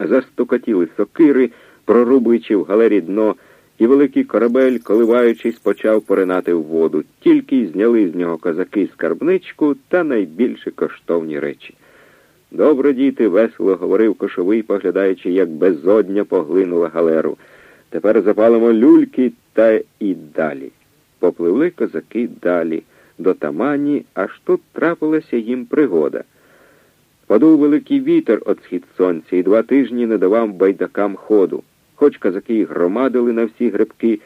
застукотіли сокири, прорубуючи в галері дно, і великий корабель, коливаючись, почав поринати в воду. Тільки й зняли з нього козаки скарбничку та найбільше коштовні речі. Добре, діти, весело говорив кошовий, поглядаючи, як безодня поглинула галеру. Тепер запалимо люльки та і далі. Попливли козаки далі, до тамані, аж тут трапилася їм пригода. Подув великий вітер от схід сонця і два тижні не давав байдакам ходу. Хоч козаки й громадили на всі грибки,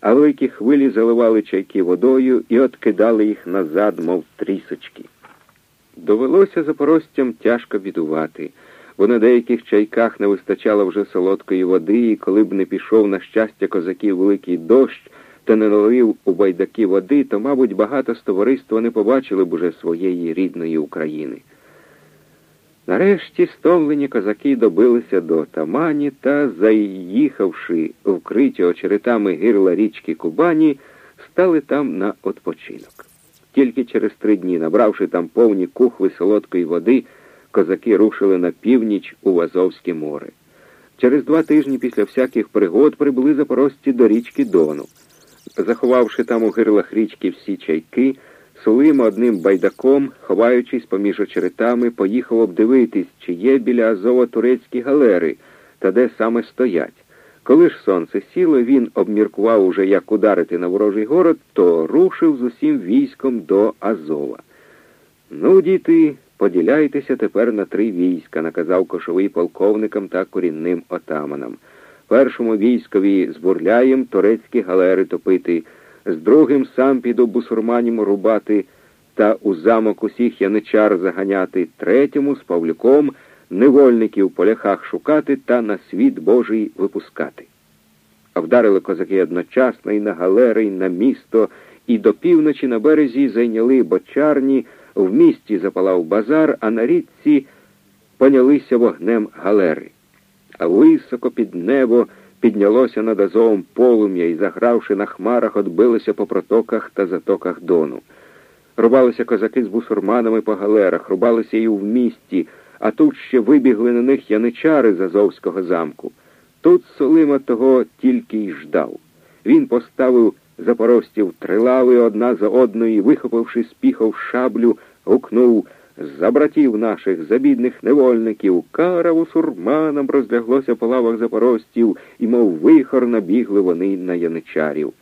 а великі хвилі заливали чайки водою і откидали їх назад, мов трісочки. Довелося запорожцям тяжко бідувати, бо на деяких чайках не вистачало вже солодкої води, і коли б не пішов, на щастя, козаків великий дощ та не налив у байдаки води, то, мабуть, багато з товариства не побачили б уже своєї рідної України. Нарешті стомлені козаки добилися до Тамані та, заїхавши вкриті очеретами гирла річки Кубані, стали там на odpoczynок. Тільки через три дні, набравши там повні кухви солодкої води, козаки рушили на північ у Азовське море. Через два тижні після всяких пригод прибули запорожці до річки Дону. Заховавши там у гирлах річки всі чайки, Сулима одним байдаком, ховаючись поміж очеретами, поїхав обдивитись, чи є біля Азова турецькі галери та де саме стоять. Коли ж сонце сіло, він обміркував уже, як ударити на ворожий город, то рушив з усім військом до Азова. Ну, діти, поділяйтеся тепер на три війська, наказав кошовий полковникам та корінним отаманам. Першому військові з бурляєм турецькі галери топити, з другим сам піду бусурманім рубати та у замок усіх яничар заганяти, третьому з Павлюком невольників по ляхах шукати та на світ Божий випускати. А вдарили козаки одночасно і на галери, і на місто, і до півночі на березі зайняли бочарні, в місті запалав базар, а на річці понялися вогнем галери. А високо під небо піднялося над Азовом полум'я і, загравши на хмарах, отбилося по протоках та затоках дону. Рубалися козаки з бусурманами по галерах, рубалися і в місті, а тут ще вибігли на них яничари з Азовського замку. Тут Солима того тільки й ждав. Він поставив запорожців три лави одна за одною вихопивши з піхов шаблю, гукнув за братів наших, за бідних невольників, караву сурманам розляглося по лавах запорожців, і, мов вихор, набігли вони на яничарів.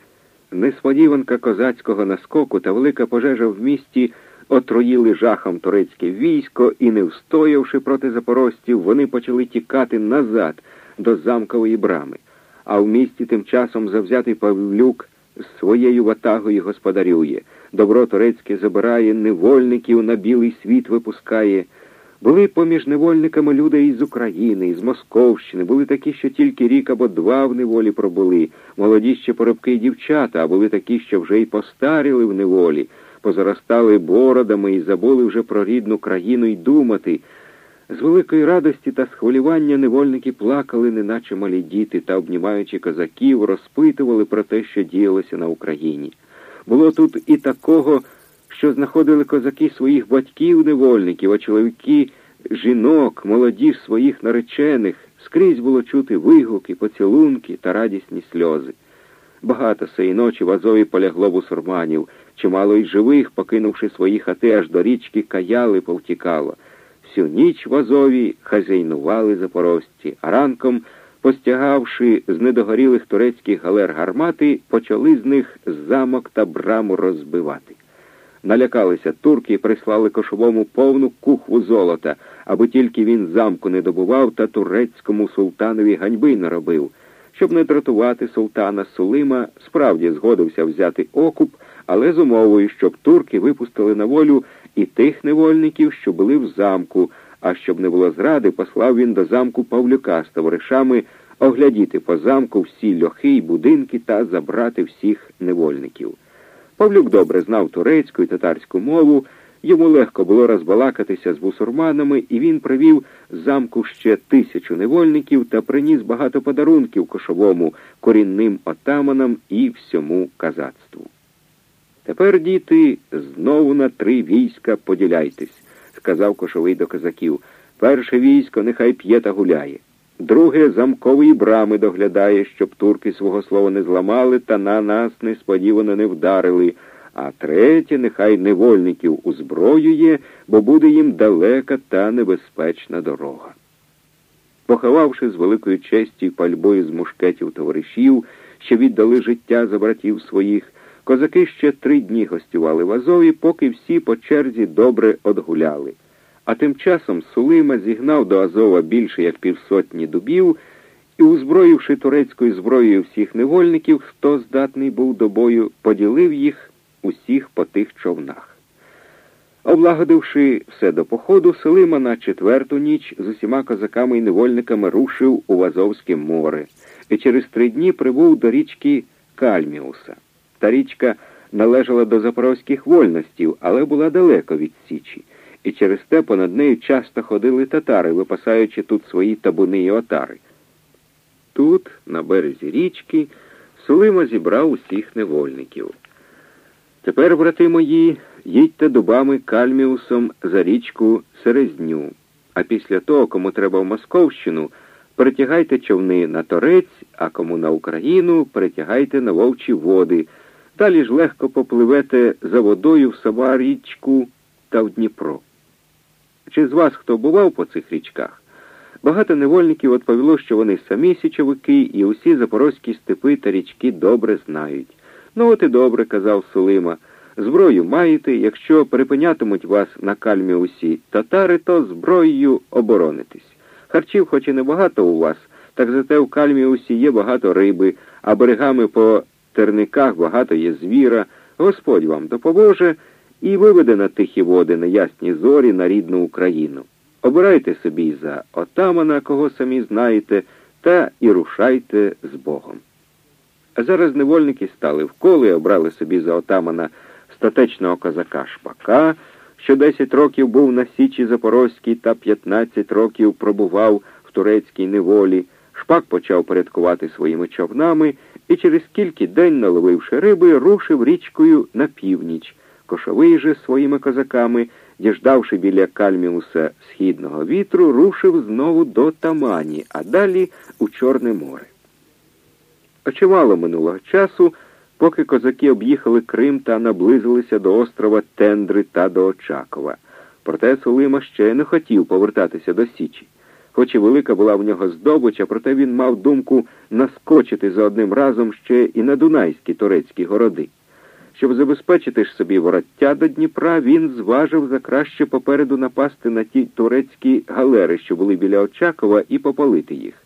Несподіванка козацького наскоку та велика пожежа в місті отруїли жахом турецьке військо і, не встоявши проти запорожців, вони почали тікати назад до замкової брами. А в місті тим часом завзятий Павлюк з своєю ватагою господарює. Добро турецьке забирає, невольників на білий світ випускає. Були поміж невольниками люди із України, із Московщини, були такі, що тільки рік або два в неволі пробули, молоді ще поробки й дівчата, а були такі, що вже й постаріли в неволі, позаростали бородами і забули вже про рідну країну й думати. З великої радості та схвилювання невольники плакали, неначе малі діти, та, обнімаючи козаків, розпитували про те, що діялося на Україні. Було тут і такого, що знаходили козаки своїх батьків невольників, а чоловіки жінок, молоді своїх наречених, скрізь було чути вигуки, поцілунки та радісні сльози. Багато сеї ночі в Азові полягло бусурманів, чимало й живих, покинувши свої хати аж до річки, каяли, повтікало. Всю ніч в Азові хазяйнували запорожці, а ранком, постягавши з недогорілих турецьких галер гармати, почали з них замок та браму розбивати. Налякалися турки і прислали кошовому повну кухву золота, аби тільки він замку не добував та турецькому султанові ганьби не робив. Щоб не дратувати султана Сулима, справді згодився взяти окуп, але з умовою, щоб турки випустили на волю і тих невольників, що були в замку, а щоб не було зради, послав він до замку Павлюка з товаришами оглядіти по замку всі льохи й будинки та забрати всіх невольників. Павлюк добре знав турецьку і татарську мову, йому легко було розбалакатися з бусурманами, і він привів замку ще тисячу невольників та приніс багато подарунків кошовому, корінним отаманам і всьому казацтву. Тепер, діти, знову на три війська поділяйтесь, сказав кошовий до козаків. Перше військо нехай п'є та гуляє. друге замкової брами доглядає, щоб турки свого слова не зламали та на нас несподівано не вдарили, а третє нехай невольників узброює, бо буде їм далека та небезпечна дорога. Поховавши з великою честю пальбою з мушкетів товаришів, що віддали життя за братів своїх, козаки ще три дні гостювали в Азові, поки всі по черзі добре одгуляли. А тим часом Сулима зігнав до Азова більше як півсотні дубів і, узброївши турецькою зброєю всіх невольників, хто здатний був до бою, поділив їх усіх по тих човнах. Облагодивши все до походу, Селима на четверту ніч з усіма козаками і невольниками рушив у Азовське море і через три дні прибув до річки Кальміуса. Та річка належала до запорозьких вольностів, але була далеко від Січі і через те понад нею часто ходили татари, випасаючи тут свої табуни і отари. Тут, на березі річки, Сулима зібрав усіх невольників. Тепер, брати мої, їдьте дубами кальміусом за річку Серезню, а після того, кому треба в Московщину, перетягайте човни на торець, а кому на Україну, перетягайте на вовчі води. Далі ж легко попливете за водою в сама річку та в Дніпро. Чи з вас хто бував по цих річках? Багато невольників відповіло, що вони самі січовики і усі запорозькі степи та річки добре знають. Ну, от і добре, казав Сулима. Зброю маєте, якщо припинятимуть вас на кальмі усі татари, то зброєю оборонитесь. Харчів, хоч і небагато у вас, так зате в кальмі усі є багато риби, а берегами по терниках багато є звіра. Господь вам допоможе і виведе на тихі води на ясні зорі на рідну Україну. Обирайте собі за отамана, кого самі знаєте, та і рушайте з Богом. А зараз невольники стали в коло і обрали собі за отамана статечного козака Шпака, що 10 років був на Січі Запорозькій та 15 років пробував в турецькій неволі. Шпак почав порядкувати своїми човнами і через кілька день, наловивши риби, рушив річкою на північ. Кошовий же своїми козаками, діждавши біля Кальміуса східного вітру, рушив знову до Тамані, а далі у Чорне море. А чимало минулого часу, поки козаки об'їхали Крим та наблизилися до острова Тендри та до Очакова. Проте Сулима ще не хотів повертатися до Січі. Хоч і велика була в нього здобича, проте він мав думку наскочити за одним разом ще і на Дунайські турецькі городи. Щоб забезпечити ж собі вороття до Дніпра, він зважив за краще попереду напасти на ті турецькі галери, що були біля Очакова, і попалити їх.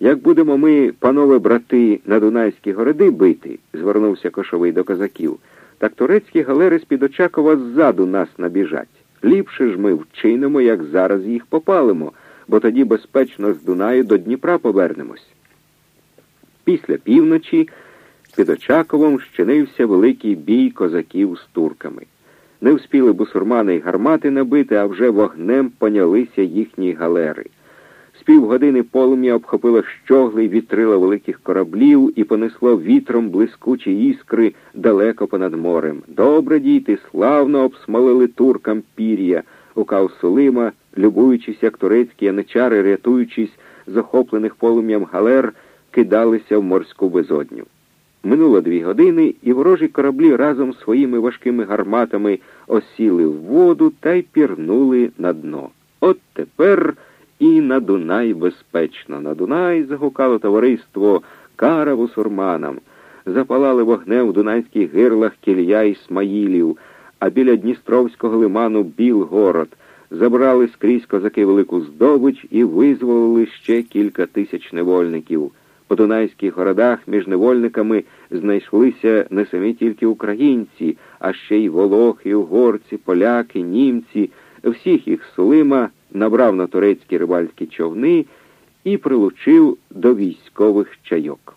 Як будемо ми, панове брати, на Дунайські городи бити, звернувся кошовий до козаків, так турецькі галери з-під Очакова ззаду нас набіжать. Ліпше ж ми вчинимо, як зараз їх попалимо, бо тоді безпечно з Дунаю до Дніпра повернемось. Після півночі. Під Очаковом щинився великий бій козаків з турками. Не вспіли бусурмани й гармати набити, а вже вогнем понялися їхні галери. З півгодини полум'я обхопило щогли вітрила великих кораблів і понесло вітром блискучі іскри далеко понад морем. Добре, діти, славно обсмолили туркам пір'я, укав Сулима, любуючись, як турецькі яничари, рятуючись з охоплених полум'ям галер, кидалися в морську безодню. Минуло дві години, і ворожі кораблі разом з своїми важкими гарматами осіли в воду та й пірнули на дно. От тепер і на Дунай безпечно. На Дунай загукало товариство кара вусурманам. Запалали вогнем в дунайських гирлах кілья Ісмаїлів, а біля Дністровського лиману Білгород. Забрали скрізь козаки велику здобич і визволили ще кілька тисяч невольників. По дунайських городах між невольниками знайшлися не самі тільки українці, а ще й волохи, угорці, поляки, німці. Всіх їх Сулима набрав на турецькі рибальські човни і прилучив до військових чайок.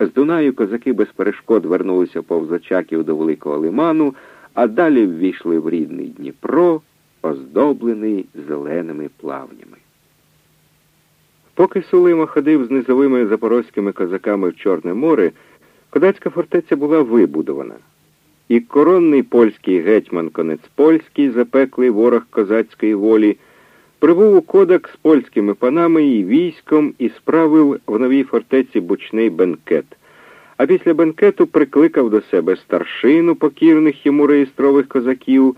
З Дунаю козаки без перешкод вернулися повз Очаків до Великого Лиману, а далі ввійшли в рідний Дніпро, оздоблений зеленими плавнями. Поки Сулима ходив з низовими запорозькими козаками в Чорне море, кодацька фортеця була вибудована. І коронний польський гетьман конець польський, запеклий ворог козацької волі, прибув у кодак з польськими панами і військом і справив в новій фортеці бучний бенкет. А після бенкету прикликав до себе старшину покірних йому реєстрових козаків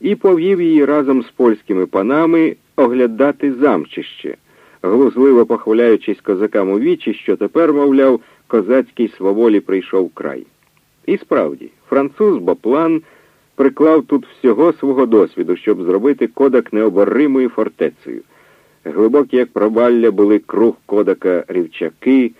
і повів її разом з польськими панами оглядати замчище, глузливо похваляючись козакам у вічі, що тепер, мовляв, козацькій сваволі прийшов край. І справді, француз Боплан приклав тут всього свого досвіду, щоб зробити кодак необоримою фортецею. Глибокі, як пробалля, були круг кодака рівчаки,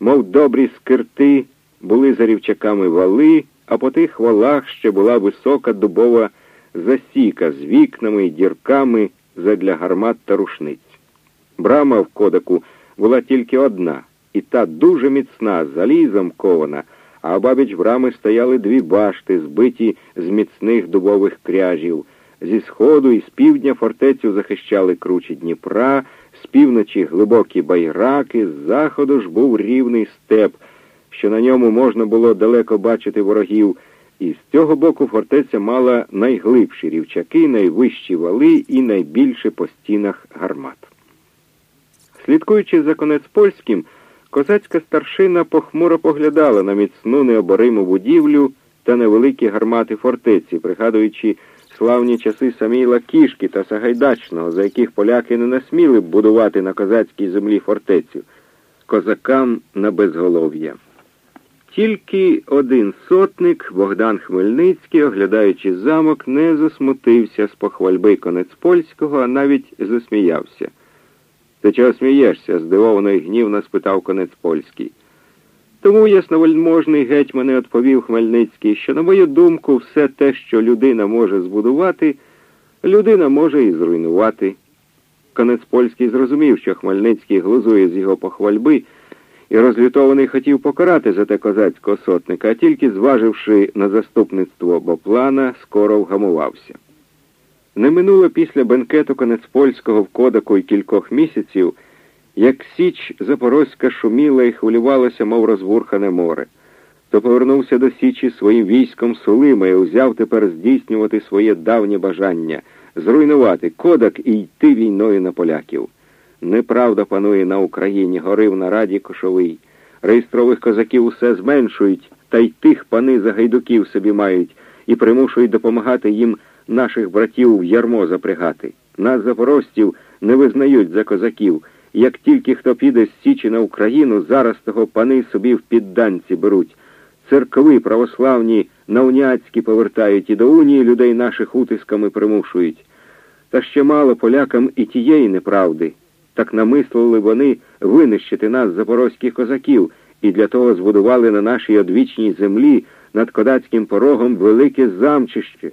мов добрі скирти, були за рівчаками вали, а по тих валах ще була висока дубова засіка з вікнами і дірками задля гармат та рушниць. Брама в кодаку була тільки одна, і та дуже міцна, залізом кована, а обабіч брами стояли дві башти, збиті з міцних дубових кряжів. Зі сходу і з півдня фортецю захищали кручі Дніпра, з півночі глибокі байраки, з заходу ж був рівний степ, що на ньому можна було далеко бачити ворогів, і з цього боку фортеця мала найглибші рівчаки, найвищі вали і найбільше по стінах гармат. Слідкуючи за конець польським, козацька старшина похмуро поглядала на міцну необориму будівлю та невеликі гармати фортеці, пригадуючи славні часи Самійла Кішки та Сагайдачного, за яких поляки не насміли б будувати на козацькій землі фортецю, козакам на безголов'я. Тільки один сотник, Богдан Хмельницький, оглядаючи замок, не засмутився з похвальби конець польського, а навіть засміявся. Ти чого смієшся? здивовано і гнівно спитав конець польський. Тому ясновельможний гетьмане відповів Хмельницький, що, на мою думку, все те, що людина може збудувати, людина може і зруйнувати. Конець польський зрозумів, що Хмельницький глузує з його похвальби, і розлютований хотів покарати за те козацького сотника, а тільки, зваживши на заступництво Боплана, скоро вгамувався. Не минуло після бенкету конець польського в кодаку й кількох місяців, як Січ Запорозька шуміла і хвилювалася, мов розбурхане море. То повернувся до Січі своїм військом Сулима і узяв тепер здійснювати своє давнє бажання зруйнувати кодак і йти війною на поляків. Неправда панує на Україні, горив на раді кошовий. Реєстрових козаків усе зменшують, та й тих пани за гайдуків собі мають і примушують допомагати їм наших братів в ярмо запрягати. Нас запорожців не визнають за козаків. Як тільки хто піде з Січі на Україну, зараз того пани собі в підданці беруть. Церкви православні на уняцькі повертають і до унії людей наших утисками примушують. Та ще мало полякам і тієї неправди. Так намислили вони винищити нас, запорозьких козаків, і для того збудували на нашій одвічній землі над кодацьким порогом велике замчище.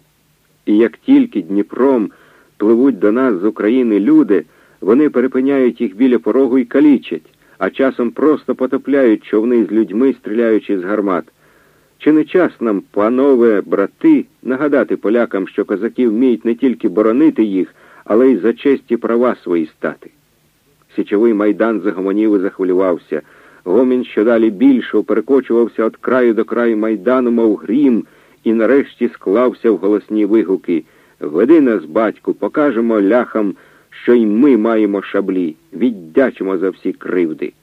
І як тільки Дніпром пливуть до нас з України люди, вони перепиняють їх біля порогу і калічать, а часом просто потопляють човни з людьми, стріляючи з гармат. Чи не час нам, панове брати, нагадати полякам, що козаки вміють не тільки боронити їх, але й за честі права свої стати? Січовий майдан загомонів і захвилювався. Гомін щодалі більше перекочувався від краю до краю майдану, мов грім, і нарешті склався в голосні вигуки. Веди нас, батьку, покажемо ляхам, що й ми маємо шаблі, віддячимо за всі кривди.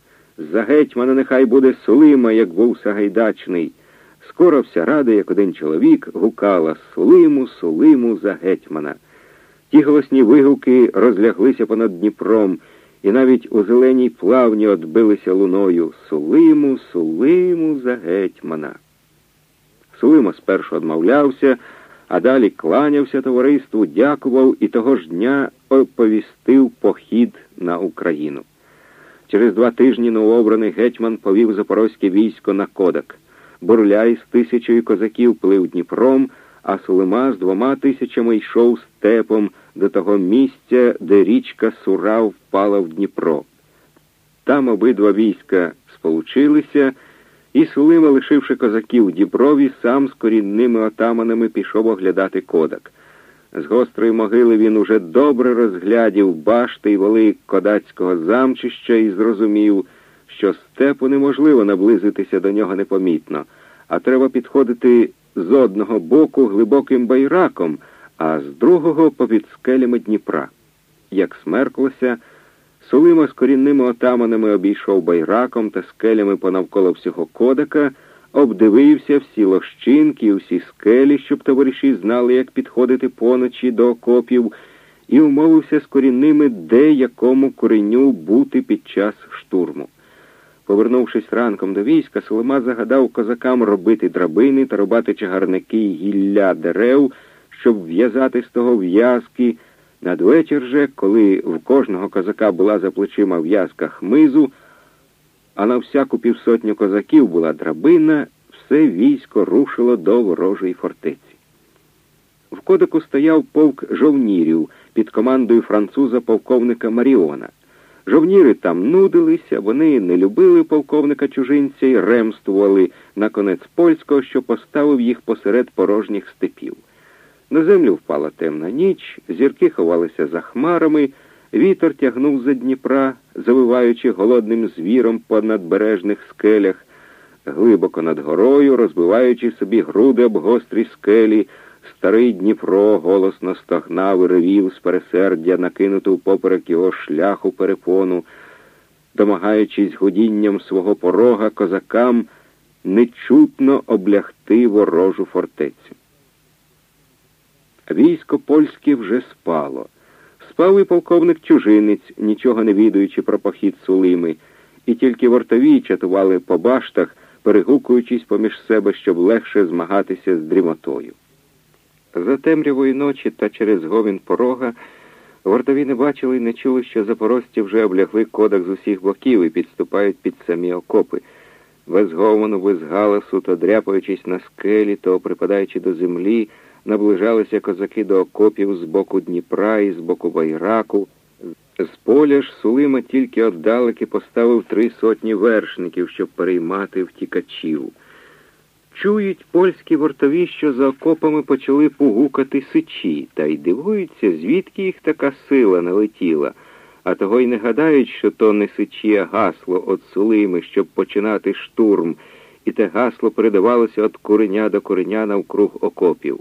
За гетьмана нехай буде Сулима, як був Сагайдачний. Скоро вся рада, як один чоловік, гукала Сулиму, Сулиму за гетьмана. Ті голосні вигуки розляглися понад Дніпром, і навіть у зеленій плавні отбилися луною Сулиму, Сулиму за гетьмана. Сулима спершу одмовлявся, а далі кланявся товариству, дякував і того ж дня оповістив похід на Україну. Через два тижні новообраний гетьман повів запорозьке військо на Кодак. Бурляй з тисячою козаків плив Дніпром, а Сулима з двома тисячами йшов степом до того місця, де річка Сура впала в Дніпро. Там обидва війська сполучилися, і Сулима, лишивши козаків Діброві, сам з корінними отаманами пішов оглядати кодак. З гострої могили він уже добре розглядів башти й воли кодацького замчища і зрозумів, що степу неможливо наблизитися до нього непомітно, а треба підходити з одного боку глибоким байраком, а з другого попід скелями Дніпра. як смерклося, Сулима з корінними отаманами обійшов байраком та скелями понавколо всього кодика, обдивився всі лощинки і всі скелі, щоб товариші знали, як підходити поночі до окопів, і умовився з корінними, де якому кореню бути під час штурму. Повернувшись ранком до війська, Солома загадав козакам робити драбини та рубати чагарники гілля дерев, щоб в'язати з того в'язки. Надвечір же, коли в кожного козака була за плечима в'язка хмизу, а на всяку півсотню козаків була драбина, все військо рушило до ворожої фортеці. В кодику стояв полк жовнірів під командою француза полковника Маріона. Жовніри там нудилися, вони не любили полковника чужинця і ремствували на конець польського, що поставив їх посеред порожніх степів. На землю впала темна ніч, зірки ховалися за хмарами, вітер тягнув за Дніпра, завиваючи голодним звіром по надбережних скелях, глибоко над горою, розбиваючи собі груди об гострі скелі, старий Дніпро голосно стогнав і ревів з пересердя, накинуту поперек його шляху перепону, домагаючись гудінням свого порога козакам нечутно облягти ворожу фортецю. Військо польське вже спало. Спав і полковник чужинець, нічого не відаючи про похід Сулими, і тільки вартові чатували по баштах, перегукуючись поміж себе, щоб легше змагатися з дрімотою. За темрявої ночі та через говін порога вартові не бачили і не чули, що запорожці вже облягли кодак з усіх боків і підступають під самі окопи. Без гомону, без галасу, то дряпаючись на скелі, то припадаючи до землі, наближалися козаки до окопів з боку Дніпра і з боку Байраку. З поля ж Сулима тільки отдалеки поставив три сотні вершників, щоб переймати втікачів. Чують польські вартові, що за окопами почали погукати сичі, та й дивуються, звідки їх така сила налетіла, а того й не гадають, що то не сичі, а гасло от Сулими, щоб починати штурм, і те гасло передавалося від куреня до куреня навкруг окопів.